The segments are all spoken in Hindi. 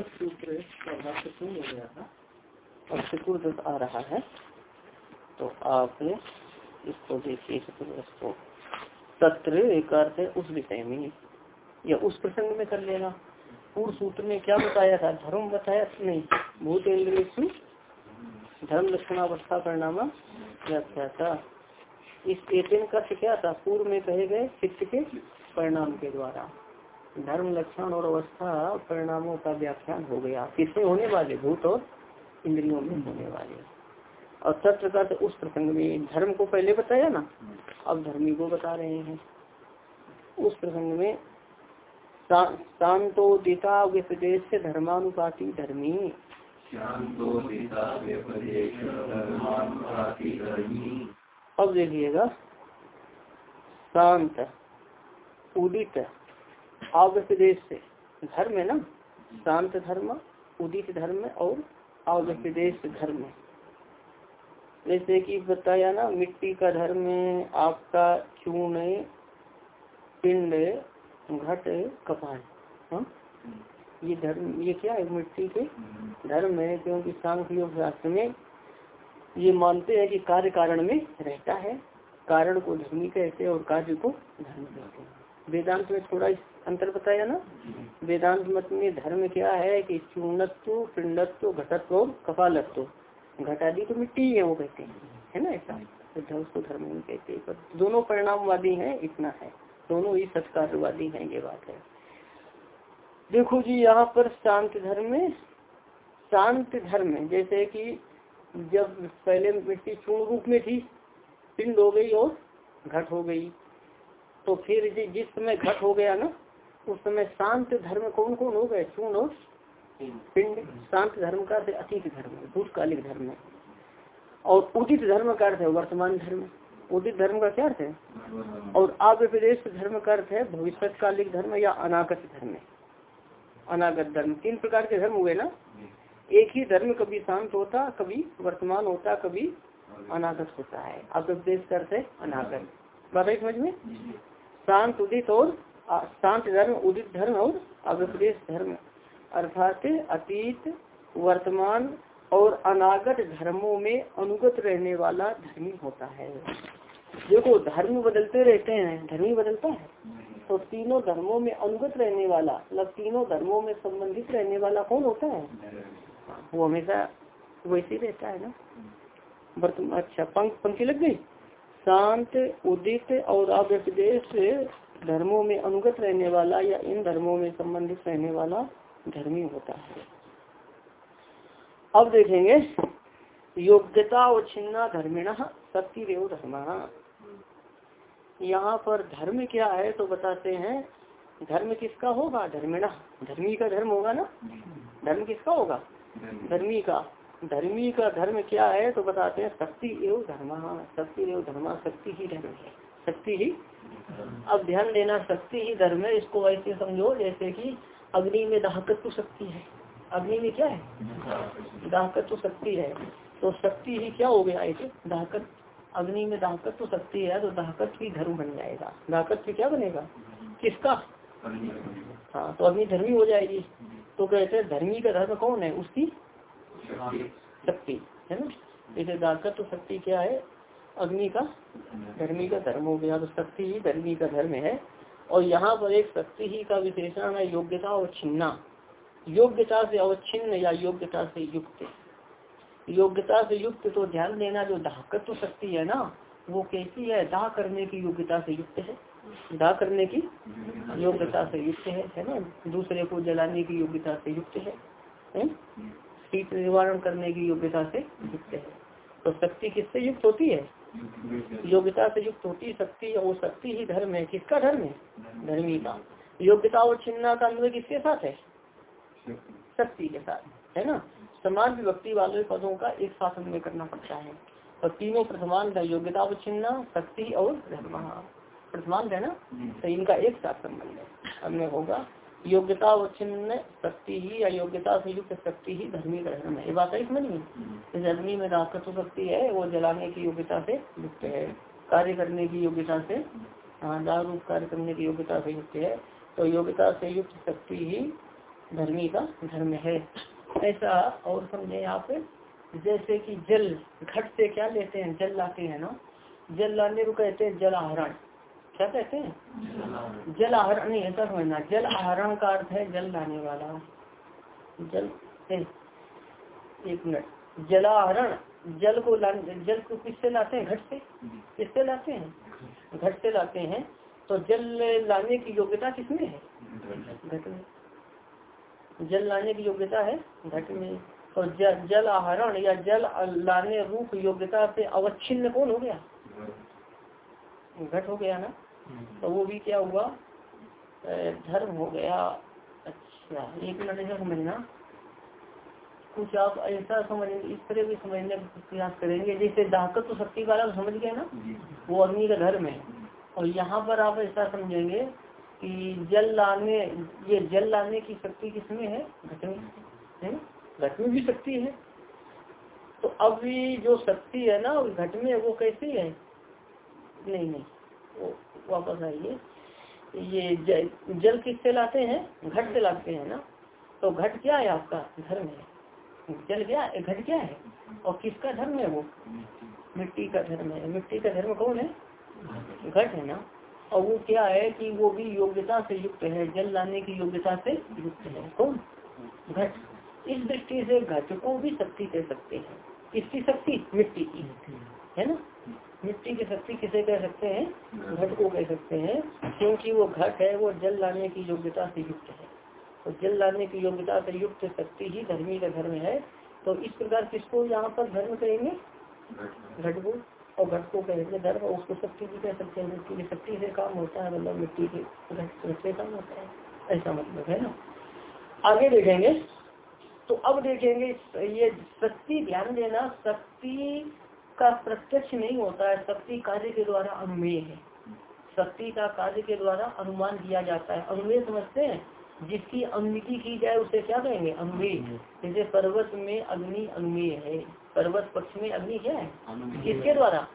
सूत्र हो गया था और आ रहा है। तो आप इसको देखिए, चतुर्दश को। तत्र एक अर्थ उस विषय में। या उस प्रसंग में कर लेना। पूर्व सूत्र में क्या बताया था? धर्म बताया नहीं। भूतेन्द्र धर्म लक्षणावस्था परिणाम व्याख्या था। इस एतन का क्या था? पूर्व में कहे गए चित्त के परिणाम के द्वारा। धर्म लक्षण और अवस्था परिणामों का व्याख्यान हो गया। किसमें होने वाले भूत और इंद्रियों में होने वाले। और तत्व का तो उस प्रसंग में धर्म को पहले बताया ना अब धर्मी को बता रहे हैं। उस प्रसंग में शांतो दिता व्यपदेश धर्मानुपाति धर्मी। अब देखिएगा शांत उदित अव्यपदेश से। धर्म है ना? शांत धर्म, उदित धर्म और अव्यपदेश धर्म। जैसे कि बताया ना, मिट्टी का धर्म आपका चूर्ण पिंड घट कपाल। हाँ? ये धर्म, ये क्या है मिट्टी के? धर्म है, क्योंकि सांख्य योग शास्त्र में ये मानते हैं कि कार्य कारण में रहता है। कारण को धर्मी कहते हैं और कार्य को धर्म कहते हैं। वेदांत में थोड़ा अंतर बताया ना? वेदांत मत में धर्म क्या है कि चूर्णत्व, पिंडत्व, घटत्व और कपालत्व। घटादी तो मिट्टी ही है, वो कहते हैं। है ना ऐसा? तो उसको धर्म नहीं कहते पर दोनों परिणामवादी हैं, इतना है। दोनों ही सत्कारवादी हैं, ये बात है। देखो जी, यहाँ पर शांत धर्म में, शांत धर्म जैसे कि जब पहले मिट्टी चूर्ण रूप में थी, पिंड हो गई और घट हो गई। तो फिर जिस समय घट हो गया ना, उस समय शांत धर्म कौन कौन हो गए? चूर्ण और पिंड। शांत धर्म का अर्थ अतीत धर्म, भूतकालिक धर्म है। और उदित धर्म का अर्थ है वर्तमान धर्म। उदित धर्म का क्या अर्थ है? और अव्यपदेश धर्म का अर्थ है भविष्यकालिक धर्म या अनागत धर्म अनागत धर्म। तीन प्रकार के धर्म हुए ना? एक ही धर्म कभी शांत होता, कभी वर्तमान होता, कभी अनागत होता है। अव्यपदेश का अर्थ है अनागत। बात समझ में? शांत उदित और शांत धर्म, उदित धर्म और अव्यपदेश धर्म। अर्थात अतीत, वर्तमान और अनागत धर्मों में अनुगत रहने वाला धर्मी होता है। देखो, धर्म बदलते रहते हैं, धर्मी बदलता है। तो तीनों धर्मों में अनुगत रहने वाला मतलब तीनों धर्मों में संबंधित रहने वाला कौन होता है? वो हमेशा वैसे रहता है ना। वर्तमान अच्छा पंख पंक्ति लग गई? शांत उदित और अव्यपदेश धर्मों में अनुगत रहने वाला या इन धर्मों में संबंधित रहने वाला धर्मी होता है। अब देखेंगे योग्यता और छिन्ना धर्मिण शक्ति रेव धर्म। यहाँ पर धर्म क्या है तो बताते हैं धर्म किसका होगा? धर्मिणा। धर्मी का धर्म होगा ना? धर्म किसका होगा? धर्मी का। धर्मी का धर्म क्या है तो बताते हैं शक्ति एवं धर्म शक्ति एवं धर्म शक्ति ही धर्म है। शक्ति ही? अब ध्यान देना शक्ति ही धर्म है इसको ऐसे समझो जैसे कि अग्नि में दाहकत्व शक्ति है। अग्नि में क्या है? दाहकत्व शक्ति है। तो शक्ति ही क्या हो गया एक? दाहकत अग्नि में दाहकत्व शक्ति है तो दाहकत ही धर्म बन जाएगा। दाहकत्व क्या बनेगा? किसका? हाँ तो अग्नि धर्मी हो जाएगी। तो कहते हैं धर्मी का धर्म कौन है? उसकी शक्ति। है ना? जैसे दाहकत्व शक्ति क्या है? अग्नि का धर्मी का धर्म हो गया तो शक्ति ही धर्मी का धर्म है। और यहाँ पर एक शक्ति ही का विशेषण है योग्यता और छिन्ना। योग्यता से अवच्छिन्न या योग्यता से युक्त। योग्यता से युक्त तो ध्यान देना जो दाहकत्व शक्ति है ना वो कैसी है? दाह करने की योग्यता से युक्त है। दाह करने की योग्यता से युक्त है है ना? दूसरे को जलाने की योग्यता से युक्त है? शीत निवारण करने की योग्यता से युक्त है। तो शक्ति किससे युक्त होती है? योग्यता से युक्त होती शक्ति और शक्ति ही धर्म है। किसका धर्म है? धर्मी का। योग्यता और छिन्ना का अन्वय किसके साथ है? शक्ति के साथ है ना? समान विभक्ति वाले पदों का एक साथ अन्वय करना पड़ता है। और तीनों प्रथमांत है योग्यता और छिन्ना शक्ति और धर्म। प्रथमान है ना? तो इनका एक साथ संबंध है अन्वय होगा योग्यता अवच्छिन्न शक्ति ही या योग्यता से युक्त शक्ति ही धर्मी का धर्म है। ये बात है इसमें नहीं इस आदमी में दाकत्व शक्ति है वो जलाने की योग्यता से युक्त है। कार्य करने की योग्यता से हाँ दारूप कार्य करने की योग्यता से युक्त है। तो योग्यता से युक्त शक्ति ही धर्मी का धर्म है। ऐसा और समझे यहाँ पे जैसे कि जल घट से क्या लेते हैं? जल लाते हैं ना? जल लाने को कहते हैं जल आहरण क्या कहते हैं? जल आहरण नहीं ऐसा समझना जल आहरण का अर्थ है जल लाने वाला। जल एक मिनट। जलाहरण जल को ला जल को किससे लाते हैं? घट से? किससे लाते हैं? घट से लाते हैं। तो जल लाने की योग्यता किसमें है? घट में। जल लाने की योग्यता है घट में। तो जल, जल आहरण या जल लाने रूप योग्यता से अवच्छिन्न कौन हो गया? घट हो गया ना? तो वो भी क्या हुआ? धर्म हो गया। अच्छा एक मिनट ऐसा समझना। कुछ आप ऐसा समझेंगे इस तरह भी समझने का प्रयास करेंगे जैसे दाहकत तो शक्ति का समझ गए ना? वो अग्नि का धर्म है। और यहाँ पर आप ऐसा समझेंगे कि जल लाने ये जल लाने की शक्ति किसमें है? घट में। घट में भी शक्ति है। तो अब जो शक्ति है ना घट में वो कैसी है? नहीं नहीं। वापस आइए। ये जल, किससे लाते हैं? घट से लाते हैं ना? तो घट क्या है आपका? धर्म है। जल क्या घट क्या है? और किसका धर्म है वो? मिट्टी का धर्म है। मिट्टी का धर्म कौन है? घट है ना? और वो क्या है कि वो भी योग्यता से युक्त है। जल लाने की योग्यता से युक्त है। कौन? घट। इस दृष्टि से घट को भी शक्ति कह सकते हैं। किसकी शक्ति? मिट्टी की। है ना? मिट्टी की शक्ति किसे कह सकते हैं? घट को कह सकते हैं, क्योंकि वो घट है, वो जल लाने की योग्यता से युक्त है। तो जल लाने की योग्यता से युक्त शक्ति ही धर्मी का धर्म है। तो इस प्रकार किसको यहाँ पर धर्म कहेंगे? घट को। और घट को कहेंगे धर्म उसको शक्ति भी कह सकते हैं मिट्टी की शक्ति से काम होता है मतलब मिट्टी के घट से काम होता है। ऐसा मतलब है ना? आगे देखेंगे। तो अब देखेंगे, ये शक्ति ध्यान देना, शक्ति का प्रत्यक्ष नहीं होता है शक्ति कार्य के द्वारा अनुमेय है। शक्ति का कार्य के द्वारा अनुमान किया जाता है। अनुमेय समझते हैं? जिसकी अनुमिति की जाए उसे क्या कहेंगे? अनुमेय। जैसे पर्वत में अग्नि अनुमेय है। पर्वत पक्ष में अग्नि क्या है किसके द्वारा?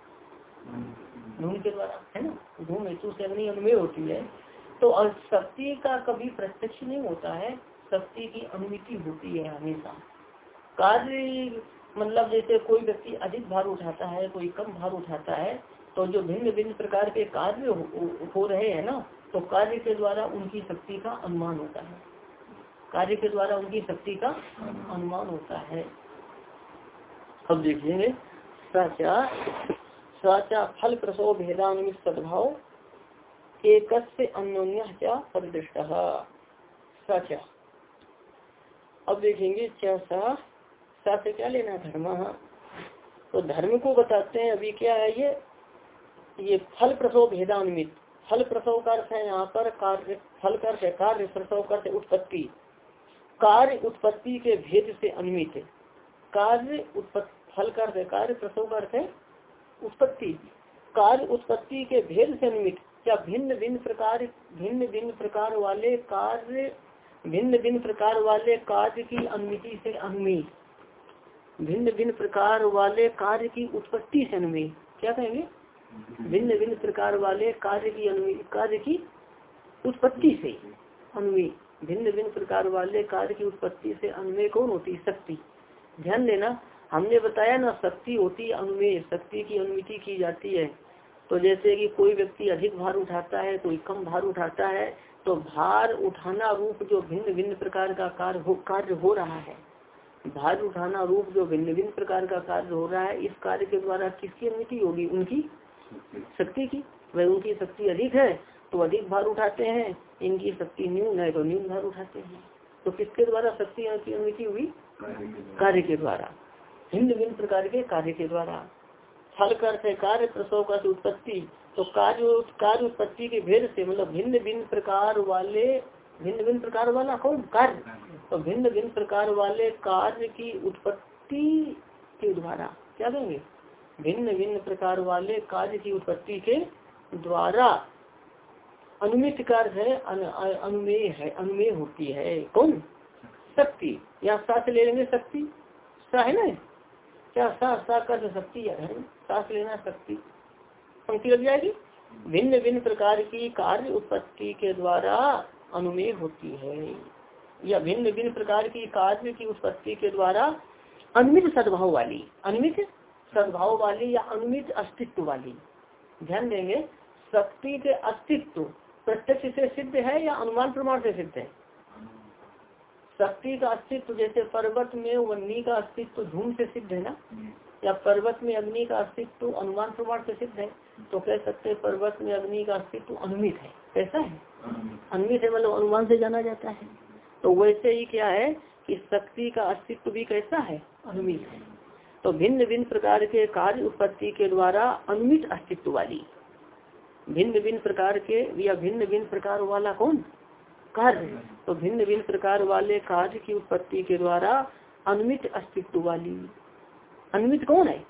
धूम के द्वारा है ना? धूम हेतु से अग्नि अनुमेय होती है। तो शक्ति का कभी प्रत्यक्ष नहीं होता है। शक्ति की अनुमिति होती है हमेशा। कार्य मतलब जैसे कोई व्यक्ति अधिक भार उठाता है कोई कम भार उठाता है तो जो भिन्न भिन्न प्रकार के कार्य हो, हो रहे हैं ना तो कार्य के द्वारा उनकी शक्ति का अनुमान होता है। कार्य के द्वारा उनकी शक्ति का अनुमान होता है। अब देखिए साचा साचा फल प्रसव भेदानुमित सद्भाव एक अन्योन्य परिदृष्ट। साचा अब देखेंगे क्या सा सा क्या लेना धर्म? तो धर्म को बताते हैं, अभी क्या है ये? ये फल प्रसव भेदान्वित। फल प्रसव का अर्थ है यहाँ पर कार्य, फल कर कार्य प्रसव कर उत्पत्ति। कार्य उत्पत्ति के भेद से अन्वित। कार्य उत्पत्ति, फल कर कार्य प्रसव का अर्थ है उत्पत्ति। कार्य उत्पत्ति के भेद से अन्वित। क्या भिन्न भिन्न प्रकार, भिन्न भिन्न प्रकार वाले कार्य, भिन्न भिन्न प्रकार वाले कार्य की अनुमिति से अनुमित भिन्न भिन्न प्रकार वाले कार्य की उत्पत्ति से अन्वय। क्या कहेंगे? भिन्न भिन्न प्रकार वाले कार्य की अन्वय कार्य की उत्पत्ति से अन्वय। भिन्न भिन्न प्रकार वाले कार्य की उत्पत्ति से अन्वय कौन होती? शक्ति। ध्यान देना हमने बताया ना शक्ति होती है अनुमेय शक्ति की अनुमिति की जाती है। तो जैसे कि कोई व्यक्ति अधिक भार उठाता है कोई कम भार उठाता है तो भार उठाना रूप जो भिन्न भिन्न प्रकार का कार्य हो कार्य हो रहा है। भार उठाना रूप जो भिन्न भिन्न प्रकार का कार्य हो रहा है इस कार्य के द्वारा किसकी अनुमति होगी? उनकी शक्ति। की। वह उनकी शक्ति अधिक है तो अधिक भार उठाते हैं। इनकी शक्ति न्यून है तो न्यून भार उठाते हैं। तो किसके द्वारा शक्ति की अनुमति हुई? कार्य के द्वारा। भिन्न भिन्न प्रकार के कार्य के द्वारा। फल कर से कार्य प्रसव का उत्पत्ति। तो कार्य कार्य उत्पत्ति के भेद से मतलब भिन्न भिन्न प्रकार वाले भिन्न भिन्न प्रकार वाला कौन कार्य। तो भिन्न भिन्न प्रकार वाले कार्य की उत्पत्ति के द्वारा क्या कहेंगे? भिन्न भिन्न प्रकार वाले कार्य की उत्पत्ति के द्वारा अनुमित कार्य है अनुमेय है, अनुमेय होती है। कौन? शक्ति। या सास ले लेंगे शक्ति? सा है ना? क्या सा सा कर शक्ति है सास लेना शक्ति। पंक्ति लग जाएगी? भिन्न भिन्न प्रकार की कार्य उत्पत्ति के द्वारा अनुमेय होती है। या भिन्न भिन्न प्रकार की कार्य की उत्पत्ति के द्वारा अनुमित सद्भाव वाली, अनुमित सद्भाव वाली या अनुमित अस्तित्व वाली। ध्यान देंगे, शक्ति के अस्तित्व प्रत्यक्ष से सिद्ध है या अनुमान प्रमाण से सिद्ध है? शक्ति का अस्तित्व जैसे पर्वत में वन्नी का अस्तित्व धूम से सिद्ध है ना? या पर्वत में अग्नि का अस्तित्व अनुमान प्रमाण से सिद्ध है? तो कह सकते पर्वत में अग्नि का अस्तित्व अनुमित है। कैसा है? अनुमित है मतलब अनुमान से जाना जाता है। तो वैसे ही क्या है कि शक्ति का अस्तित्व भी कैसा है? अनुमित है। तो भिन्न भिन्न प्रकार के कार्य उत्पत्ति के द्वारा अनुमित अस्तित्व वाली। भिन्न भिन्न प्रकार के या भिन्न भिन्न प्रकार वाला कौन? कार्य। तो भिन्न भिन्न प्रकार वाले कार्य की उत्पत्ति के द्वारा अनुमित अस्तित्व वाली। अनुमित कौन है?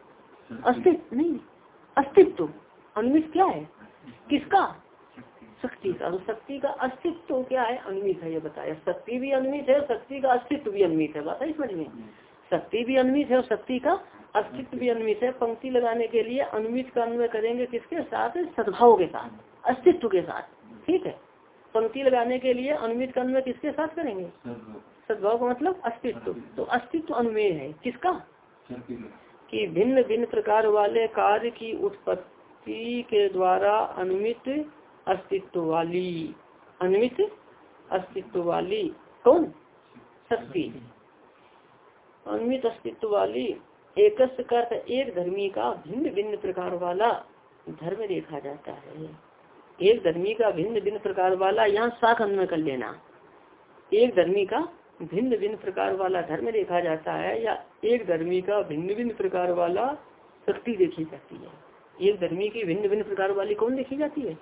अस्तित्व? नहीं। अस्तित्व। अनुमित क्या है? किसका? शक्ति का तो शक्ति का अस्तित्व क्या है? अनुमित है ये बताया। शक्ति भी अनुमित है शक्ति का अस्तित्व भी अनुमित है। बात है समझ में? शक्ति भी अनुमित है और शक्ति का अस्तित्व भी अनुमित है। पंक्ति लगाने के लिए अनुमित का अन्वय करेंगे किसके साथ? सद्भाव के साथ अस्तित्व के साथ। ठीक है? पंक्ति लगाने के लिए अनुमित का अन्वय किसके साथ करेंगे? सद्भाव। का मतलब अस्तित्व। तो अस्तित्व अनुमेय है। किसका? कि। भिन्न भिन्न प्रकार वाले कार्य की उत्पत्ति के द्वारा अनुमित अस्तित्व वाली अनुमित अस्तित्व वाली कौन? शक्ति। अनुमित अस्तित्व वाली एक एक धर्मी का भिन्न भिन्न प्रकार वाला धर्म देखा जाता है। एक धर्मी का भिन्न भिन्न प्रकार वाला यहाँ शाख अन्वय कर लेना। एक धर्मी का भिन्न भिन्न प्रकार वाला धर्म देखा जाता है या एक धर्मी का भिन्न भिन्न प्रकार वाला शक्ति देखी जाती है। एक धर्मी की भिन्न भिन्न प्रकार वाली कौन देखी जाती है?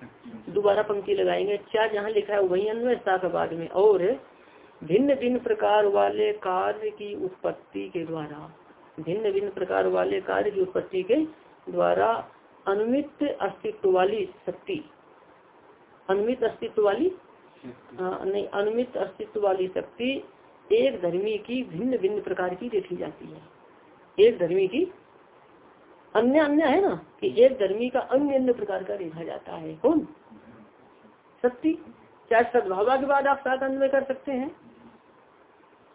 दोबारा पंक्ति लगाएँगे। चार जहाँ लिखा है वही अन्वय शाख बाद में। और भिन्न भिन्न प्रकार वाले कार्य की उत्पत्ति के द्वारा भिन्न भिन्न प्रकार वाले कार्य की उत्पत्ति के द्वारा अनुमित अस्तित्व वाली शक्ति। अनुमित अस्तित्व वाली? नहीं अनुमित अस्तित्व वाली शक्ति एक धर्मी की भिन्न भिन्न प्रकार की देखी जाती है। एक धर्मी की अन्य अन्य है ना कि एक धर्मी का अन्य अन्य प्रकार का देखा जाता है। कौन? शक्ति। चाहे सद्भावा के बाद आप सात अन्वय कर सकते हैं।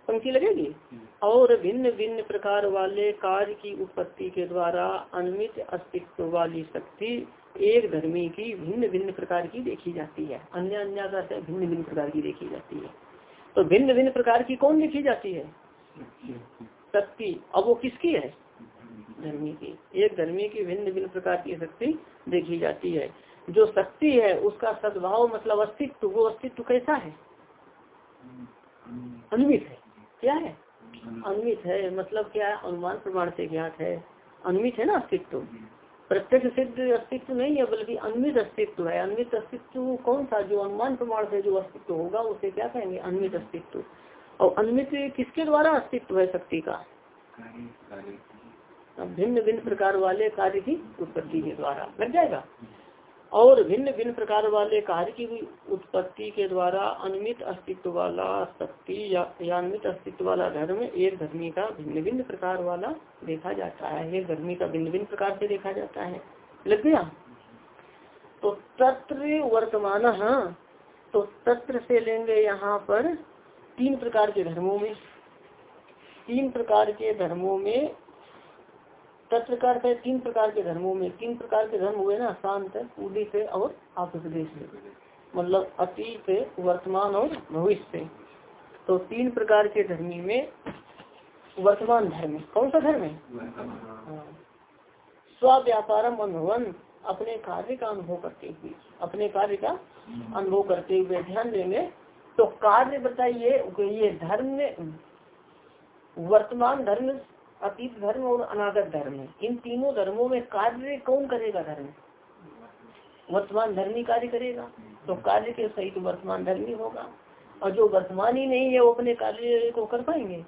पंक्ति लगेगी? और भिन्न भिन्न प्रकार वाले कार्य की उत्पत्ति के द्वारा अनुमित अस्तित्व वाली शक्ति एक धर्मी की भिन्न भिन्न प्रकार की देखी जाती है। अन्य अन्य का भिन्न भिन्न प्रकार की देखी जाती है। तो भिन्न भिन्न प्रकार की कौन देखी जाती है? शक्ति। अब वो किसकी है? धर्मी की। एक धर्मी की भिन्न भिन्न प्रकार की शक्ति देखी जाती है। जो शक्ति है, उसका सद्भाव मतलब अस्तित्व, वो अस्तित्व कैसा है? अनुमित है। क्या है? अनुमित है मतलब क्या अनुमान प्रमाण से ज्ञात है। अनुमित है ना अस्तित्व? प्रत्यक्ष सिद्ध अस्तित्व नहीं है, बल्कि अन्वित अस्तित्व है। अन्वित अस्तित्व कौन सा? जो अनुमान प्रमाण से जो अस्तित्व होगा, उसे क्या कहेंगे? अन्वित अस्तित्व। और अन्वित किसके द्वारा अस्तित्व है शक्ति का? भिन्न भिन्न प्रकार वाले कार्य की उत्पत्ति के द्वारा लग जाएगा। और भिन्न भिन्न प्रकार वाले कार्य की उत्पत्ति के द्वारा अनिमित अस्तित्व वाला शक्ति या अनिमित अस्तित्व वाला धर्म एक धर्मी का भिन्न भिन्न प्रकार वाला देखा जाता है। एक धर्मी का भिन्न भिन्न प्रकार से देखा जाता है। लग गया? तो तत्र वर्तमान हाँ तो तत्र से लेंगे यहाँ पर तीन प्रकार के धर्मों में। तीन प्रकार के धर्मों में तत्प्रकार का तीन प्रकार के धर्मों में, तीन प्रकार के धर्म हुए ना, शांत, उदित और आप्रदेश मतलब अतीत, वर्तमान और भविष्य। तो तीन प्रकार के धर्मी में वर्तमान धर्म कौन सा धर्म है? हाँ। स्व व्यापारम अनुभवन अपने कार्य का अनुभव करते हुए, अपने कार्य का अनुभव करते हुए ध्यान देंगे। तो कार्य बताइए ये धर्म वर्तमान धर्म अतीत धर्म और अनागत धर्म इन तीनों धर्मों में कार्य कौन करेगा धर्म? वर्तमान धर्मी कार्य करेगा। तो कार्य के सहित तो वर्तमान धर्मी होगा। और जो वर्तमान ही नहीं है, वो अपने कार्य को कर पाएँगे।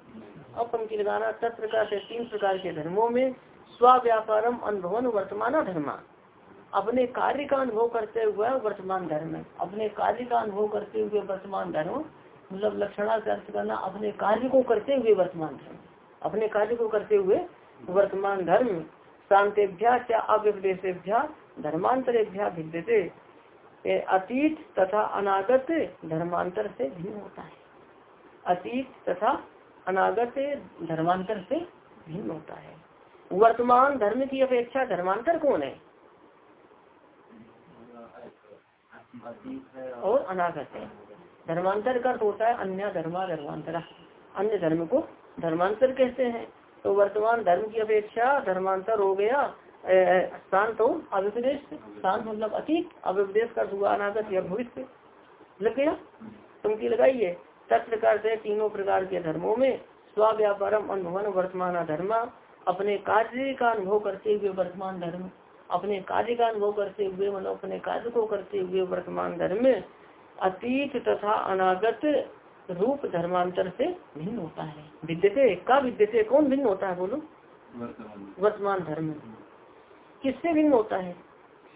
अब पंक्ति लगाना तत्प्रकार से, तीन प्रकार के धर्मों में स्व व्यापारम अनुभवन वर्तमान धर्म। अपने कार्य का अनुभव करते हुए वर्तमान धर्म अपने कार्य का अनुभव करते हुए वर्तमान धर्म मतलब लक्षणा अर्थ करना, अपने कार्य को करते हुए वर्तमान धर्म। अपने कार्य को करते हुए वर्तमान धर्म शांतेभ्या क्या अव्यपदेशेभ्या धर्मांतरेभ्या भिद्यते। अतीत तथा अनागत धर्मांतर से भिन्न होता है। अतीत तथा अनागत धर्मांतर से भिन्न होता है। वर्तमान धर्म की अपेक्षा धर्मांतर कौन है? और अनागत है। धर्मांतर का होता है अन्य धर्मा धर्मांतरा अन्य धर्म को धर्मांतर कहते हैं। तो वर्तमान धर्म की अपेक्षा धर्मांतर हो गया शांत हो अव्यपदेश शांत मतलब अतीत अव्यपदेश का हुआ अनागत या भविष्य लग गया। तुमकी लगाइए। तत्प्रकार से तीनों प्रकार के धर्मों में स्व्यापारम अनुभवन, वर्तमान धर्म अपने कार्य का अनुभव करते हुए वर्तमान धर्म, अपने कार्य का अनुभव करते हुए मतलब अपने कार्य को करते हुए वर्तमान धर्म अतीत तथा अनागत रूप धर्मांतर से भिन्न होता है। विद्यते का विद्यते कौन भिन्न होता है बोलो? वर्तमान। धर्म। किससे भिन्न होता है?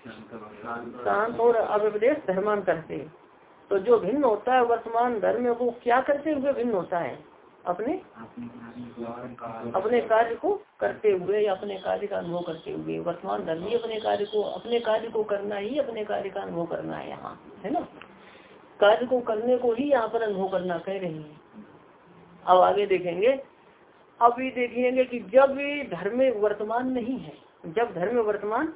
शांत और अव्यपदेश धर्मांतर से। तो जो भिन्न होता है वर्तमान धर्म वो क्या करते हुए भिन्न होता है? अपने अपने कार्य को करते हुए या अपने कार्य का अनुभव करते हुए। वर्तमान धर्म ही अपने कार्य को अपने कार्य को करना ही अपने कार्य का अनुभव करना है यहाँ है ना? कार्य को करने को ही यहाँ पर अनुभव करना कह रही है। अब आगे देखेंगे। अब ये देखेंगे कि जब धर्म वर्तमान नहीं है, जब धर्म वर्तमान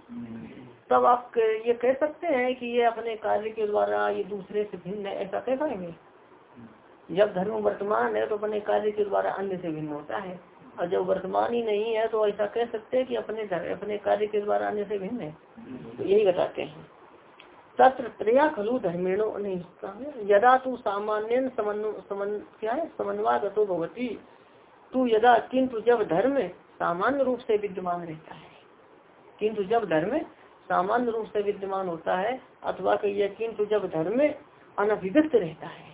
तब आप ये कह सकते हैं कि ये अपने कार्य के द्वारा ये दूसरे से भिन्न है, ऐसा कह पाएँगे? जब धर्म वर्तमान है तो अपने कार्य के द्वारा अन्य से भिन्न होता है। और जब वर्तमान ही नहीं है तो ऐसा कह सकते हैं कि अपने अपने कार्य के द्वारा अन्य से भिन्न है। तो यही बताते हैं। तत्र प्रया खलु धर्मेणो नहीं यदा तू सामान्य समन क्या है समन्वागतो तू यदा किंतु जब धर्म सामान्य रूप से विद्यमान रहता है। किंतु जब धर्म सामान्य रूप से विद्यमान होता है अथवा कहिए किंतु जब धर्म अनभिव्यक्त रहता है।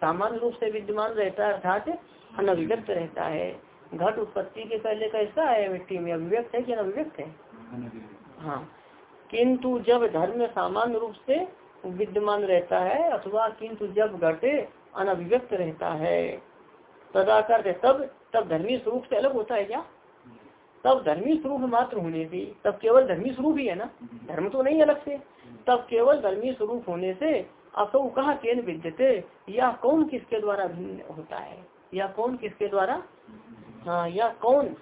सामान्य रूप से विद्यमान रहता है अर्थात अनभिव्यक्त रहता है। घट उत्पत्ति के पहले कैसा है मिट्टी में? अभिव्यक्त है कि अनभिव्यक्त है? हाँ। किंतु जब धर्म सामान्य रूप से विद्यमान रहता है, अथवा किंतु जब घटे अनभिव्यक्त रहता है तदा कर तब तब धर्मी स्वरूप से अलग होता है क्या? तब धर्मी स्वरूप मात्र होने से, तब केवल धर्मी स्वरूप ही है ना? धर्म तो नहीं अलग से। तब केवल धर्मी स्वरूप होने से असो कहा केन विद्यते, या कौन किसके द्वारा भिन्न होता है? या कौन किसके द्वारा? हाँ या कौन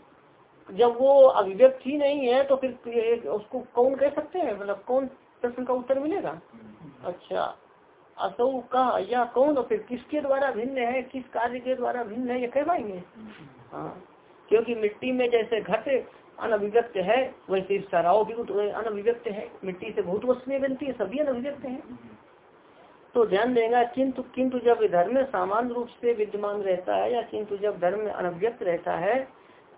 जब वो अभिव्यक्त ही नहीं है तो फिर उसको कौन कह सकते हैं? मतलब कौन प्रश्न का उत्तर मिलेगा? अच्छा असो का, या कौन? और फिर किसके द्वारा भिन्न है? किस कार्य के द्वारा भिन्न है? ये कह पाएँगे। हाँ क्योंकि मिट्टी में जैसे घट अनभिव्यक्त है, वैसे सराव भी अनभिव्यक्त है। मिट्टी से बहुत वस्तुएँ बनती है, सभी अनभिव्यक्त है। तो ध्यान देगा, किंतु किंतु जब धर्म सामान्य रूप से विद्यमान रहता है, या किंतु जब धर्म अनव्यक्त रहता है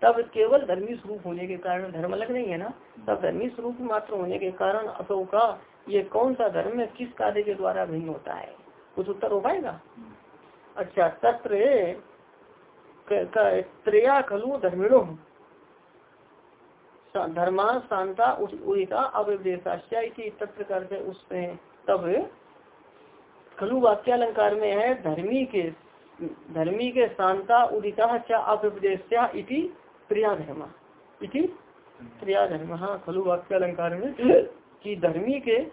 तब केवल धर्मी स्वरूप होने के कारण, धर्म अलग नहीं है ना? तब धर्मी स्वरूप मात्र होने के कारण असो का ये कौन सा धर्म है? किस कार्य के द्वारा भिन्न होता है? कुछ उत्तर हो पाएगा? अच्छा तत्र त्रया खलु धर्मिणो। धर्मा शांता उदिता अव्यदेशाश्या तत्व करते उसमें तब खलु वाक्यालंकार में है, धर्मी के धर्मी के शांता उदिता चा प्रिया धर्म इति प्रिया धर्म हाँ खलु वाक्यालंकार में। कि धर्मी के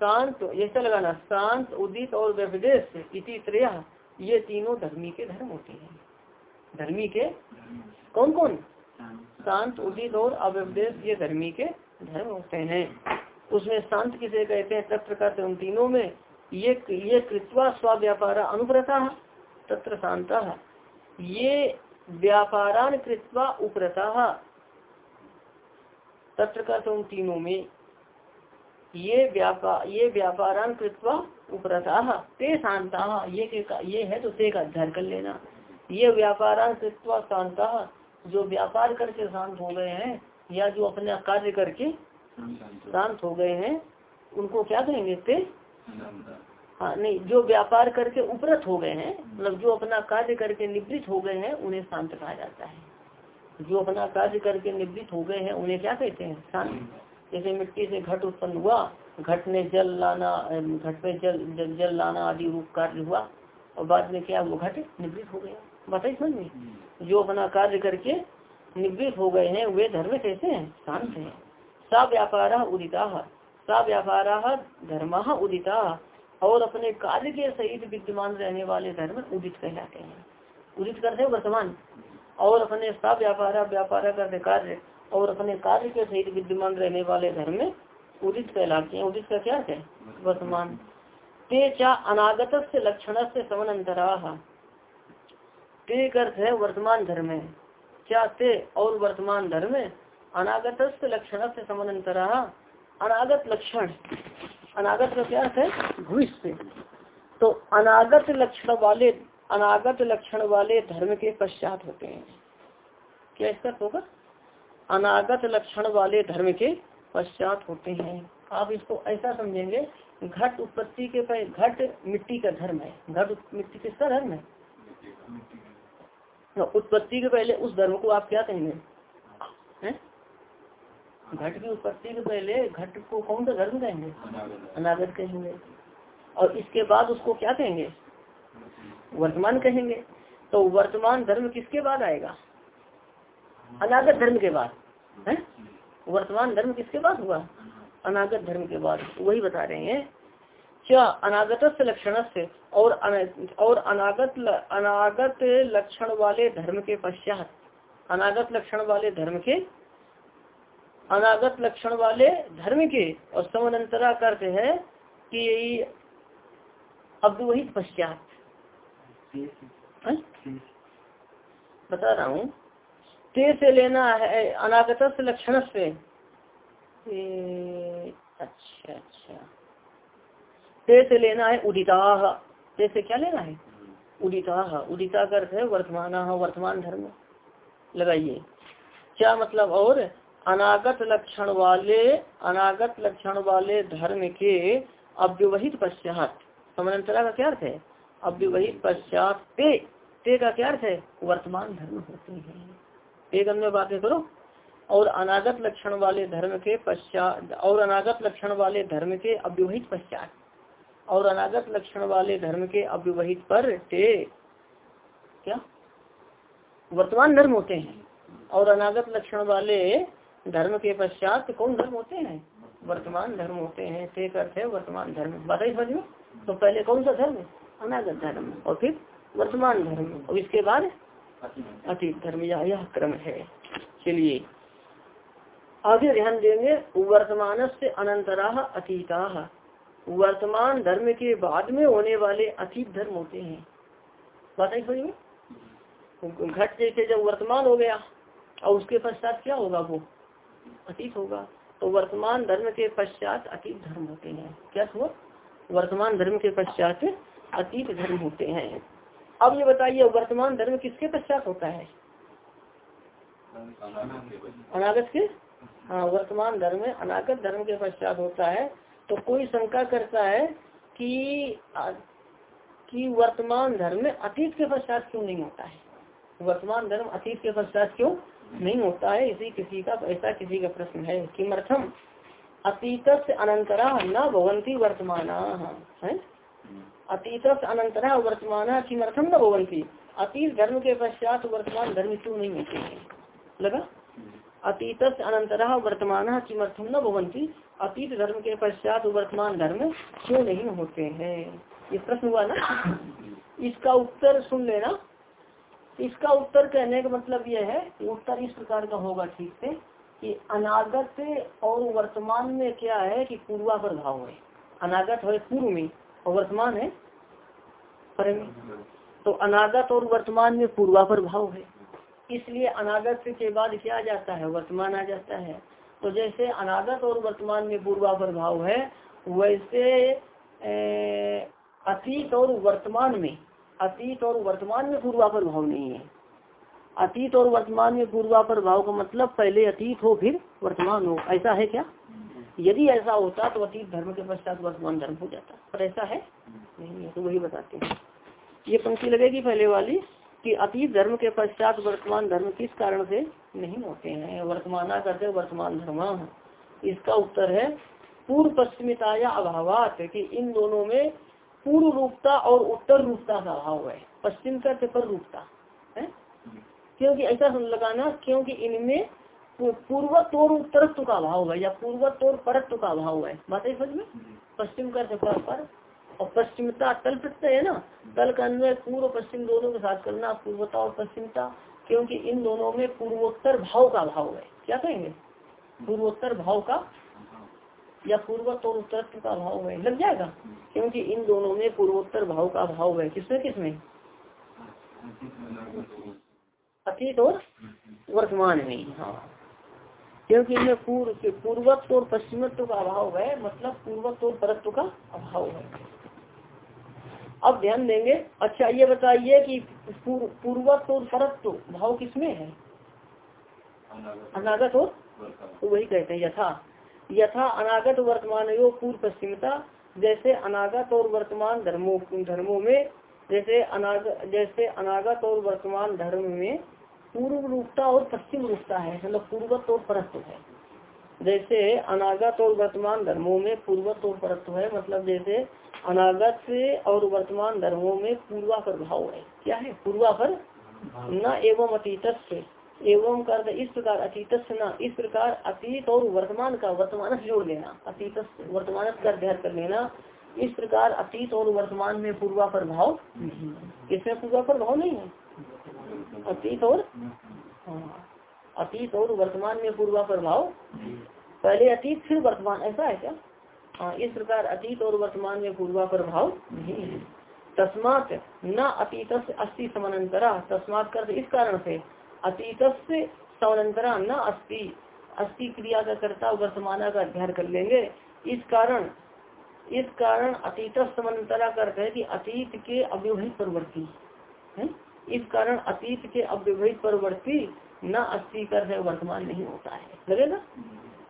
शांत ऐसा लगाना शांत उदित और व्यपदेश इति त्रया ये तीनों धर्मी के धर्म होते हैं। धर्मी के? कौन कौन शांत उदित और अव्यपदेश ये धर्मी के धर्म होते हैं। उसमें शांत किसे कहते हैं? तत्व करते उन तीनों में ये ये कृत्वा स्व्यापारा अनुव्रता तत्र शांत। ये व्यापारान कृत्वा उपरता। तत्र करते उन तीनों में ये व्यापार ये व्यापारान कृत्वा उपरता। ते शांता ये के ये है तो ते का अध्ययन कर लेना। ये व्यापार शांत जो व्यापार करके शांत हो गए हैं या जो अपना कार्य करके शांत हो गए। हैं उनको क्या कहेंगे ते हाँ नहीं, जो व्यापार करके उपरत हो गए हैं मतलब जो अपना कार्य करके निवृत्त हो गए हैं, उन्हें शांत कहा जाता है। जो अपना कार्य करके निवृत्त हो गए हैं, उन्हें क्या कहते हैं? शांत। जैसे मिट्टी से घट उत्पन्न हुआ, घट में जल लाना घट पे जल जल लाना आदि रूप कार्य हुआ, और बाद में क्या वो घट निवृत्त हो गया। बताइए समझ में जो अपना कार्य करके निवृत्त हो गए हैं, वे धर्म कैसे हैं? शांत है। सा व्यापार उदिता, सा व्यापार धर्म उदिता। और अपने कार्य के सहित विद्यमान रहने वाले धर्म उदित कहलाते हैं। उदित करते हैं वर्तमान। और अपने सा व्यापार व्यापार करते कार्य और अपने कार्य के सहित विद्यमान रहने वाले धर्म उदित कहलाते हैं। उदित का क्या है? वर्तमान। ते चा अनागत से लक्षण से समनंतरा। ते अर्थ है वर्तमान धर्म। है क्या ते और वर्तमान धर्म अनागत लक्षण से समानांतरा। अनागत लक्षण। अनागत का क्या है? भविष्य। तो अनागत लक्षण वाले अनागत लक्षण वाले धर्म के पश्चात होते हैं। क्या इसका होगा? अनागत लक्षण वाले धर्म के पश्चात होते हैं। आप इसको ऐसा समझेंगे घट उत्पत्ति के पहले घट मिट्टी का धर्म है। घट मिट्टी किसका धर्म है? उत्पत्ति के पहले उस धर्म को आप क्या कहेंगे? घट की उत्पत्ति के पहले घट को कौन सा धर्म कहेंगे? अनागत। कहेंगे। और इसके बाद उसको क्या कहेंगे? वर्तमान कहेंगे। तो वर्तमान धर्म किसके बाद आएगा? अनागत धर्म के बाद है? वर्तमान धर्म किसके बाद हुआ? अनागत धर्म के बाद। वही बता रहे हैं। क्या अनागत लक्षण से और और अनागत अनागत लक्षण वाले धर्म के पश्चात अनागत लक्षण वाले धर्म के अनागत लक्षण वाले धर्म के और समानंतरा करते है कि वही पश्चात। बता रहा हूँ। ते से लेना है अनागत लक्षण से अच्छा अच्छा। ते से लेना है उदिता ते से क्या लेना है? उदिता उदिता का अर्थ है वर्तमान वर्तमान धर्म। लगाइए। क्या मतलब और? अनागत लक्षण वाले, अनागत लक्षण वाले धर्म के अव्यवहित पश्चात, समानांतरा का क्या अर्थ है? अव्यवहित पश्चात ते ते का क्या अर्थ है? वर्तमान धर्म होते हैं। एक अन्य बातें करो। और अनागत लक्षण वाले धर्म के पश्चात, और अनागत लक्षण वाले धर्म के अव्यवहित पश्चात, और अनागत लक्षण वाले धर्म के अव्यवहित पर ते क्या? वर्तमान धर्म होते हैं। और अनागत लक्षण वाले धर्म के पश्चात कौन धर्म होते हैं? वर्तमान धर्म होते हैं, ते है वर्तमान धर्म। बात समझ में तो पहले कौन सा धर्म अनागत धर्म। और फिर वर्तमान धर्म। और इसके बाद अतीत धर्म। या, यह क्रम है। चलिए, आगे ध्यान देंगे। वर्तमान से अनंतरा अतीता। वर्तमान धर्म के बाद में होने वाले अतीत धर्म होते हैं। बात समझ घट जैसे जब वर्तमान हो गया, और उसके पश्चात क्या होगा वो? अतीत होगा। तो वर्तमान धर्म के पश्चात अतीत धर्म होते हैं। क्या हुआ? वर्तमान धर्म के पश्चात अतीत धर्म होते हैं। अब ये बताइए, वर्तमान धर्म किसके पश्चात होता है? अनागत के? हाँ वर्तमान धर्म अनागत धर्म के पश्चात होता है। तो कोई शंका करता है कि कि वर्तमान धर्म अतीत के पश्चात क्यों नहीं होता है? वर्तमान धर्म अतीत के पश्चात क्यों नहीं होता है, इसी किसी का, ऐसा किसी का प्रश्न है कि मर्थम अतीत अनंतरा न भवंती वर्तमान, है? अतीत अनंतरा वर्तमान किमर्थम न भवंती अतीत धर्म के पश्चात वर्तमान धर्म क्यों नहीं होते हैं? लगा? अतीत अनंतरा वर्तमान किमर्थम न भवंती अतीत धर्म के पश्चात वर्तमान धर्म क्यों नहीं होते हैं? ये प्रश्न हुआ ना? इसका उत्तर सुन लेना। इसका उत्तर कहने का मतलब यह है उत्तर इस प्रकार का होगा ठीक से, कि अनागत और वर्तमान में क्या है कि पूर्वापर भाव है। अनागत है पूर्व में और वर्तमान है पर तो अनागत और वर्तमान में पूर्वापर भाव है। इसलिए अनागत के बाद क्या आ जाता है? वर्तमान आ जाता है। तो जैसे अनागत और वर्तमान में पूर्वापर भाव है, वैसे अतीत और वर्तमान में अतीत और वर्तमान में पूर्वापर भाव नहीं है। अतीत और वर्तमान में पूर्वापर भाव का मतलब पहले अतीत हो, फिर वर्तमान हो। ऐसा है क्या? यदि ऐसा होता तो अतीत धर्म के पश्चात वर्तमान धर्म हो जाता। पर ऐसा है? नहीं है तो वही बताते हैं। ये पंक्ति लगेगी पहले वाली कि अतीत धर्म के पश्चात वर्तमान धर्म किस कारण से नहीं होते हैं? वर्तमान करते वर्तमान धर्म। इसका उत्तर है, पूर्व पश्चिमिता या अभाव कि इन दोनों में पूर्व रूपता और उत्तर रूपता का अभाव है, पश्चिम का पर रूपता, है? क्योंकि ऐसा लगाना, क्योंकि इनमें पूर्वत्व और उत्तरत्व का अभाव है, या पूर्वत्व और परत्व का अभाव है। बात है समझ में? पश्चिम का कर पर और पश्चिमता तल प्रत्यय है ना? तल का अन्वय पूर्व पश्चिम दोनों के साथ करना, पूर्वता और पश्चिमता, क्योंकि इन दोनों में पूर्वोत्तर भाव का अभाव है। क्या कहेंगे? पूर्वोत्तर भाव का या पूर्वोत्तर उत्तर का अभाव है। लग जाएगा, क्योंकि इन दोनों में पूर्वोत्तर भाव का अभाव है। किसमें किसमें? अतीत और वर्तमान में हाँ। क्योंकि इनमें पूर्व पूर्वत्व और पश्चिमत्व का अभाव है मतलब पूर्वत्व और परत्व का अभाव है। अब ध्यान देंगे। अच्छा ये बताइए कि पूर्वत्व और परत्व भाव किसमें है? अनागत और तो वही कहते हैं, यथा। यथा अनागत वर्तमान योग पूर्व पश्चिमता जैसे अनागत और वर्तमान धर्मों धर्मों में, जैसे अनागत जैसे अनागत और वर्तमान धर्म में पूर्व रूपता और पश्चिम रूपता है मतलब पूर्वत्व और परत्व है। जैसे अनागत और वर्तमान धर्मों में पूर्वत्व और परत्व है मतलब जैसे अनागत और वर्तमान धर्मों में पूर्वापर भाव है। क्या है? पूर्वापर न एवं अतीत से एवं कर इस प्रकार अतीत इस प्रकार अतीत और वर्तमान का वर्तमान जोड़ लेना अतीत वर्तमान का अध्ययन कर लेना इस प्रकार अतीत और वर्तमान में पूर्वापर भाव इसमें पूर्वापर भाव नहीं है। अतीत और हाँ, अतीत और वर्तमान में पूर्वापर भाव पहले अतीत फिर वर्तमान ऐसा है क्या? हाँ इस प्रकार अतीत और वर्तमान में पूर्वापर भाव नहीं है। तस्मात न अतीत अस्थि समानंतरा तस्मात कर इस कारण से अतीत से समानंतरा न अस्थि अस्थि क्रिया का करता वर्तमान का अध्ययन कर लेंगे। इस कारण इस कारण अतीत समानंतरा करते हैं कि अतीत के अव्यवहित प्रवृत्ति है? इस कारण अतीत के अव्यवहित परवर्ती न अस्थि कर वर्तमान नहीं होता है। लगेगा?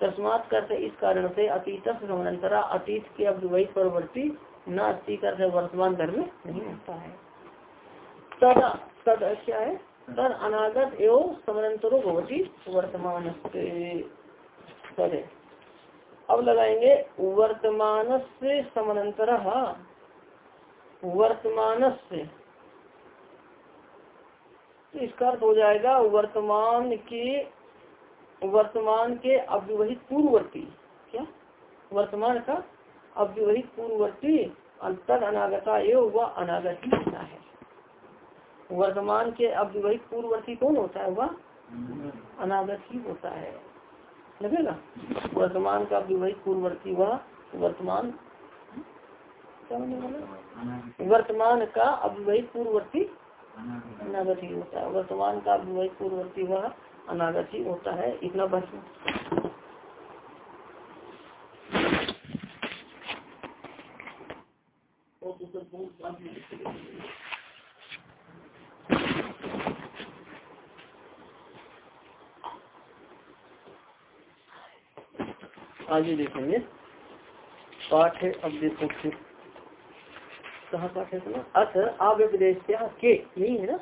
तस्मात करते इस कारण से अतीत समानंतरा अतीत के अव्यवहित परवर्ती न अस्थि कर वर्तमान धर्म नहीं होता है। तद तद क्या है? तद अनागत एवं समानंतरो भवती वर्तमान अब लगाएँगे वर्तमान से समानंतर। वर्तमान से तो इसका अर्थ हो जाएगा वर्तमान के वर्तमान के अव्यवहित पूर्ववर्ती। क्या? वर्तमान का अव्यवहित पूर्ववर्ती। अंतर अनागता एवं वह अनागत होता है। वर्तमान के अव्यवहित पूर्ववर्ती कौन होता है? वह अनागत ही होता है। लगेगा? वर्तमान का अव्यवहित पूर्ववर्ती, वह वर्तमान। क्या वर्तमान का अव्यवहित पूर्ववर्ती अनागत ही होता है। वर्तमान का विवाहित पूर्ववर्ती, वह अनागत ही होता है। इतना बस आगे देखेंगे। पाठ है अब देखो फिर। कहाँ पाठ है सुना अथ अव्यपदेश के यही है ना?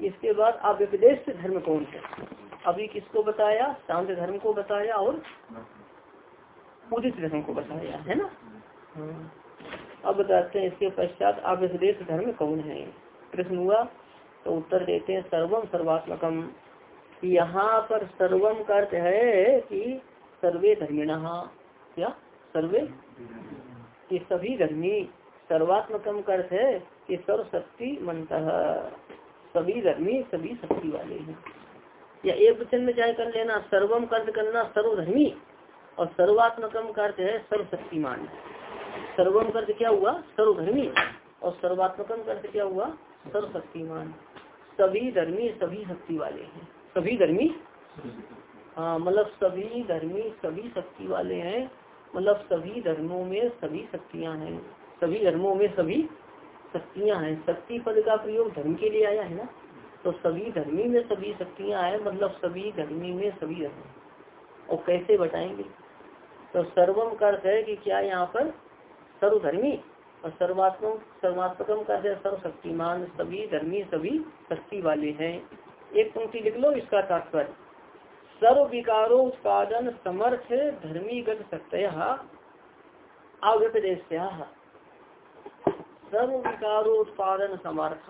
इसके बाद अव्यपदेश धर्म कौन है? अभी किसको बताया? शांत धर्म को बताया और उदित धर्म को बताया है ना? हाँ। अब बताते हैं इसके पश्चात अव्यपदेश धर्म कौन है? प्रश्न हुआ तो उत्तर देते हैं सर्वम सर्वात्मकम यहाँ पर सर्वम का अर्थ है कि सर्वे धर्मिण, क्या? सर्वे? ये सभी धर्मी सर्वात्मकम अर्थ है कि सर्व शक्ति मंत। सभी धर्मी, सभी शक्ति वाले हैं। या एक वचन में चाहे कर लेना सर्वम कर्त करना सर्वधर्मी, और सर्वात्मकम अर्थ है सर्वशक्तिमान। सर्वम कर्त क्या हुआ? सर्वधर्मी, और सर्वात्मकम अर्थ क्या हुआ? सर्वशक्तिमान। सभी धर्मी, सभी शक्ति वाले हैं। सभी धर्मी? हाँ मतलब सभी धर्मी, सभी शक्ति वाले हैं मतलब सभी धर्मों में सभी शक्तियाँ हैं, सभी धर्मों में सभी शक्तियाँ हैं। शक्ति पद का प्रयोग धर्म के लिए आया है ना? तो सभी धर्मी में सभी शक्तियाँ हैं मतलब सभी धर्मी में सभी धर्म। और कैसे बताएँगे? तो सर्वम का अर्थ है कि क्या यहाँ पर? सर्वधर्मी। और सर्वात्मक, सर्वात्मकम का है सर्वशक्तिमान। सभी धर्मी, सभी शक्ति वाले हैं। एक पंक्ति लिख लो, इसका तात्पर्य। सर्व विकारो उत्पादन समर्थ धर्मी गत सत्य अव्यपदेश सर्व विकारोत्पादन समर्थ।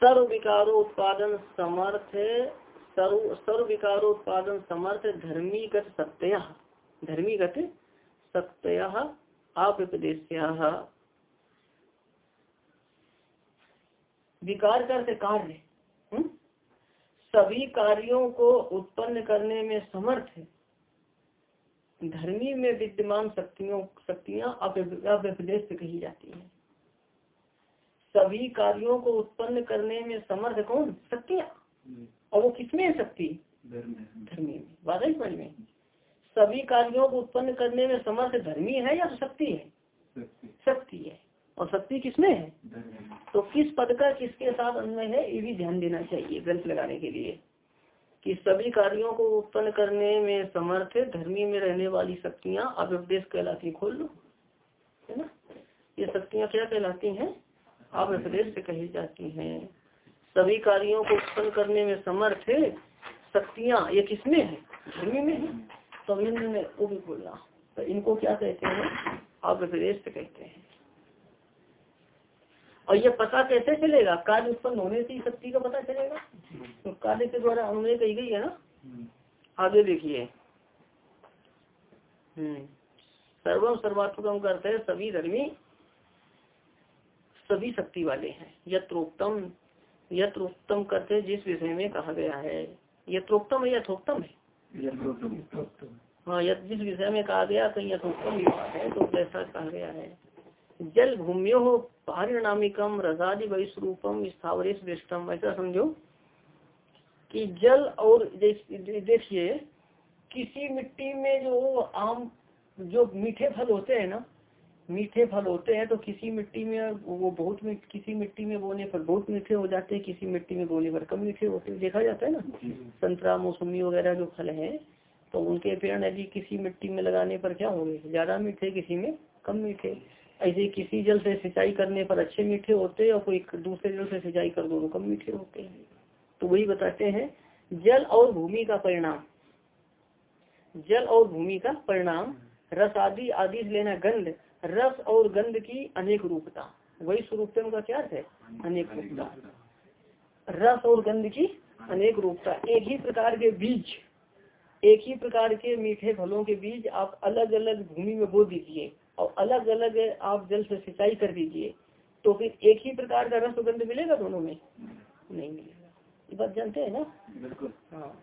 सर्व विकारो उत्पादन समर्थ, सर्व विकारो उत्पादन समर्थ धर्मीगत सत्य। धर्मीगत सत्य आपदेश विकार करते कार्य। हम्म? सभी कार्यों को उत्पन्न करने में समर्थ है। धर्मी में विद्यमान शक्तियों शक्तियाँ अव्यपदेश कही जाती है। सभी कार्यों को उत्पन्न करने में समर्थ कौन? शक्तियाँ। और वो किसमें है शक्ति? धर्मी में। वादा समझ में? सभी कार्यों को उत्पन्न करने में समर्थ धर्मी है या शक्ति है? शक्ति है। और शक्ति किसमें है? तो किस पद का किसके साथ अन्वय है ये भी ध्यान देना चाहिए ग्रंथ लगाने के लिए कि सभी कार्यों को उत्पन्न करने में समर्थ धर्मी में रहने वाली शक्तियाँ अव्यपदेश कहलाती खोल लो है ना? ये शक्तियाँ क्या कहलाती हैं? अव्यपदेश से कही जाती हैं। सभी कार्यों को उत्पन्न करने में समर्थ है शक्तियाँ ये किसमें है? धर्मी में है। तो ने वो भी बोलना तो इनको क्या कहते हैं? अव्यपदेश से कहते हैं। और ये पता कैसे चलेगा? कार्य उत्पन्न होने से ही शक्ति का पता चलेगा। तो कार्य के द्वारा अनुमय कही गई है ना? आगे देखिए। हम्म। सर्वम सर्वात्मकम करते हैं सभी धर्मी सभी शक्ति वाले हैं। यत्रोक्तम यत्रोक्तम करते जिस विषय में कहा गया है। यत्रोक्तम है यथोक्तम है? हाँ जिस विषय में कहा गया कहीं यथोक्तम विवाद है तो कैसा कहा गया है। जल भूमियो हो पारिणामिकम रजादि वैश्वरूपम स्थावरेश दृष्टम ऐसा समझो कि जल और देखिए किसी मिट्टी में जो आम जो मीठे फल होते हैं ना मीठे फल होते हैं तो किसी मिट्टी में वो बहुत किसी मिट्टी में बोने पर बहुत मीठे हो जाते हैं किसी मिट्टी में बोने पर कम मीठे होते हैं। देखा जाता है ना? संतरा मौसमी वगैरह जो फल हैं तो उनके पेड़ यदि किसी मिट्टी में लगाने पर क्या होंगे? ज़्यादा मीठे किसी में कम मीठे। ऐसे किसी जल से सिंचाई करने पर अच्छे मीठे होते हैं और कोई दूसरे जल से सिंचाई कर दो तो कम मीठे होते हैं। तो वही बताते हैं, जल और भूमि का परिणाम। जल और भूमि का परिणाम, रस आदि आदि लेना गंध, रस और गंध की अनेक रूपता। वही स्वरूपतम का क्या है? अनेक रूपता। रस और गंध की अनेक रूपता। एक ही प्रकार के बीज, एक ही प्रकार के मीठे फलों के बीज आप अलग अलग भूमि में बो दीजिए। और अलग अलग आप जल से सिंचाई कर दीजिए तो फिर एक ही प्रकार का रस गंध मिलेगा दोनों में? नहीं मिलेगा। ये बात जानते हैं ना? बिल्कुल। हाँ।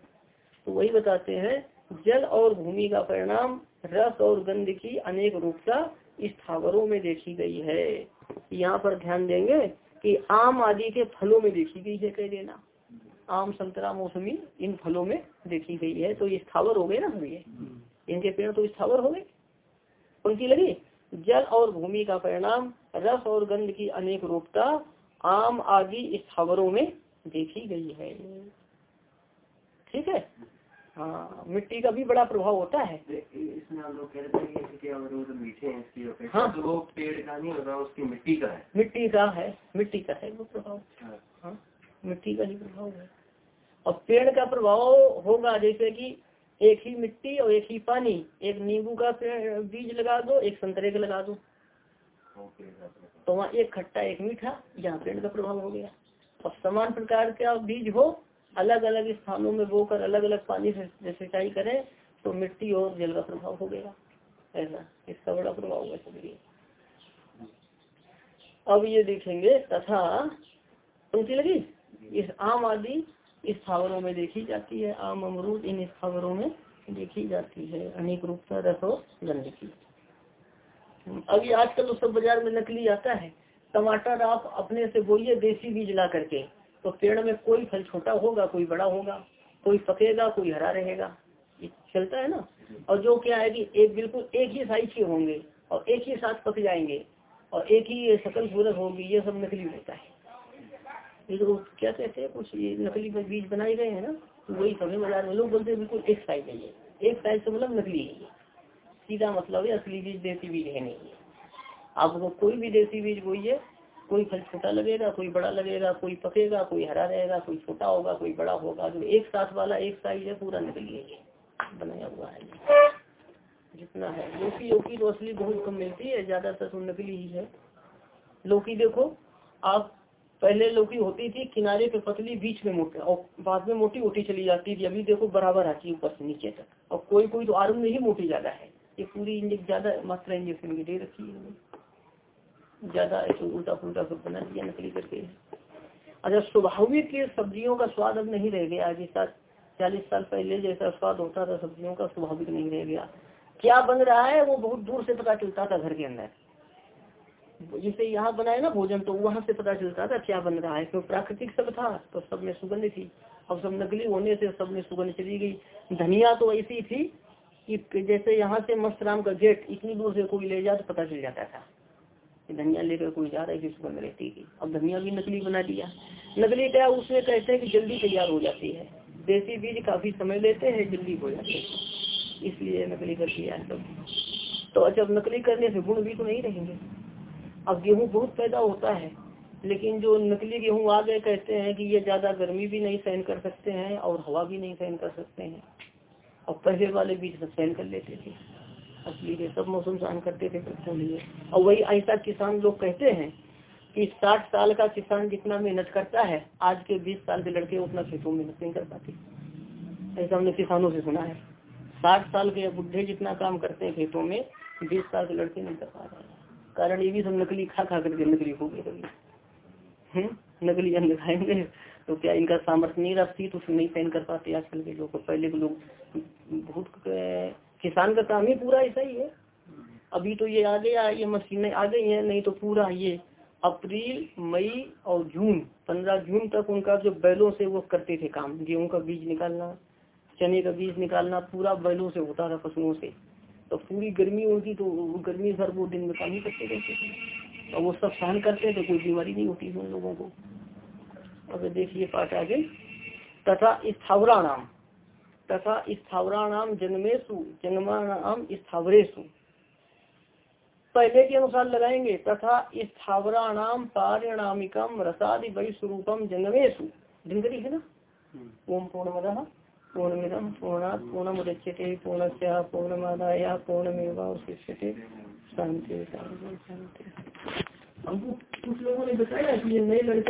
तो वही बताते हैं जल और भूमि का परिणाम रस और गंध की अनेक रूपता स्थावरों में देखी गई है। यहाँ पर ध्यान देंगे कि आम आदि के फलों में देखी गई है कह देना। आम संतरा मौसमी इन फलों में देखी गई है। तो ये स्थावर हो गए ना हम ये इनके पेड़ तो स्थावर हो गए? पंक्ति लगी। जल और भूमि का परिणाम रस और गंध की अनेक रूपता आम आदि स्थावरों में देखी गई है। ठीक है? हाँ मिट्टी का भी बड़ा प्रभाव होता है। इसमें हम लोग कहते हैं कि अवरोध मीठे हैं हाँ। तो वो पेड़ का नहीं होगा उसकी मिट्टी का है। मिट्टी का है मिट्टी का है वो प्रभाव। हाँ, हाँ मिट्टी का ही प्रभाव है। और पेड़ का प्रभाव होगा जैसे कि एक ही मिट्टी और एक ही पानी एक नींबू का बीज लगा दो एक संतरे का लगा दो। तो वहाँ एक खट्टा एक मीठा यहाँ पेड़ का प्रभाव हो गया। और समान प्रकार का बीज हो अलग अलग स्थानों में बोकर अलग अलग पानी से सिंचाई करें तो मिट्टी और जल का प्रभाव हो गया। ऐसा इसका बड़ा प्रभाव होगा सबके अब ये देखेंगे तथा उनकी लगी? इस आम आदि स्थावरों में देखी जाती है। आम अमरूद इन स्थावरों में देखी जाती है। अनेक रूपता रस और गंध की अभी आजकल तो सब बाज़ार में नकली आता है। टमाटर आप अपने से बोलिए, देसी बीज ला करके। तो पेड़ में कोई फल छोटा होगा, कोई बड़ा होगा, कोई पकेगा कोई हरा रहेगा। चलता है ना? और जो क्या है कि एक बिल्कुल एक ही साइज़ के होंगे और एक ही साथ पक जाएँगे और एक ही शकल सूरत होगी, ये सब नकली होता है। ये तो क्या कहते हैं, कुछ ये नकली बीज बनाए गए हैं ना तो वही सभी बाज़ार में लोग बोलते हैं, बिल्कुल एक साइज़ है। ये एक साइज़ से मतलब नकली है। सीधा मतलब है, असली बीज देसी बीज है नहीं आप कोई भी देसी बीज बोइए कोई फल छोटा लगेगा, कोई बड़ा लगेगा, कोई पकेगा, कोई हरा रहेगा, कोई छोटा होगा, कोई बड़ा होगा, जो एक साथ वाला एक साइज़ है, पूरा नकली है बनाया हुआ है जितना है। लौकी लौकी तो असली बहुत कम मिलती है, ज़्यादातर तो नकली ही है। लौकी देखो, आप पहले लौकी होती थी, किनारे पे पतली बीच में मोटी, और बाद में मोटी होती चली जाती थी। अभी देखो बराबर आती है ऊपर से नीचे तक। और कोई कोई तो आरंभ में ही मोटी ज़्यादा है। ये पूरी ज़्यादा मात्रा इंजेक्शन की दे रखी है। ज़्यादा ऐसे उल्टा फुलटा सब बना दिया, नकली करके। अच्छा स्वाभाविक सब्जियों का स्वाद अब नहीं रह गया। जैसा चालीस साल पहले जैसा स्वाद होता था, सब्जियों का स्वाभाविक नहीं रह गया। क्या बन रहा है, वो बहुत दूर से पता चलता था घर के अंदर। जैसे यहाँ बनाए ना भोजन तो वहाँ से पता चलता था क्या बन रहा है, क्योंकि प्राकृतिक सब था तो सब में सुगंध थी। अब सब नकली होने से सब में सुगंध चली गई। धनिया तो ऐसी थी कि जैसे यहाँ से मस्तराम का गेट इतनी दूर से कोई ले जाए तो पता चल जाता था धनिया लेकर कोई जा रहा है सुगंध रहती थी। अब धनिया भी नकली बना दिया। नकली क्या, उसमें कहते हैं कि जल्दी तैयार हो जाती है। देसी बीज काफ़ी समय लेते हैं, जल्दी हो जाते इसलिए नकली कर दिया सब। तो जब नकली करने से गुण भी तो नहीं रहेंगे। अब गेहूँ बहुत पैदा होता है, लेकिन जो नकली गेहूँ आ गए कहते हैं कि ये ज़्यादा गर्मी भी नहीं सहन कर सकते हैं और हवा भी नहीं सहन कर सकते हैं। और पहले वाले बीज सब सहन कर लेते थे। असली के सब मौसम सहन करते थे बच्चों लिए और वही ऐसा किसान लोग कहते हैं कि साठ साल का किसान जितना मेहनत करता है, आज के बीस साल के लड़के उतना खेतों में मेहनत नहीं कर पाते। ऐसा हमने किसानों से सुना है। साठ साल के बुढ़े जितना काम करते हैं खेतों में, बीस साल के लड़के नहीं कर पा रहे कारण ये भी सब नकली खा खा करके नकली हो गए कभी नकली अन्न खाएँगे तो क्या इनका सामर्थ्य नहीं रखती तो नहीं पहन कर पाते आजकल के लोग। पहले के लोग बहुत, किसान का काम ही पूरा ऐसा ही है। अभी तो ये आ गया ये मशीनें आ गई हैं, नहीं तो पूरा ये अप्रैल, मई और जून, पंद्रह जून तक उनका जो बैलों से वो करते थे काम, गेहूँ का बीज निकालना, चने का बीज निकालना, पूरा बैलों से होता था पशुओं से। तो पूरी गर्मी उनकी तो गर्मी भर वो दिन में काम ही करते रहते थे और वो सब सहन करते थे कोई बीमारी नहीं होती उन लोगों को। अब देखिए पाठ आगे। तथा स्थावराणाम। तथा स्थावराणाम जन्मेशु जन्मानाम स्थावरेशु पहले के अनुसार लगाएँगे। तथा स्थावराणाम पारिणामिकम रसादि वही स्वरूपम जन्मेशु दिनकरी है ना ओम पूर्ण पूर्णमिदम पूर्णात पूर्णमुदच्यते पूर्णस्य पूर्णमादाय पूर्णमेवावशिष्यते। शांति शांति हमको कुछ लोगों ने बताया कि ये नए लड़के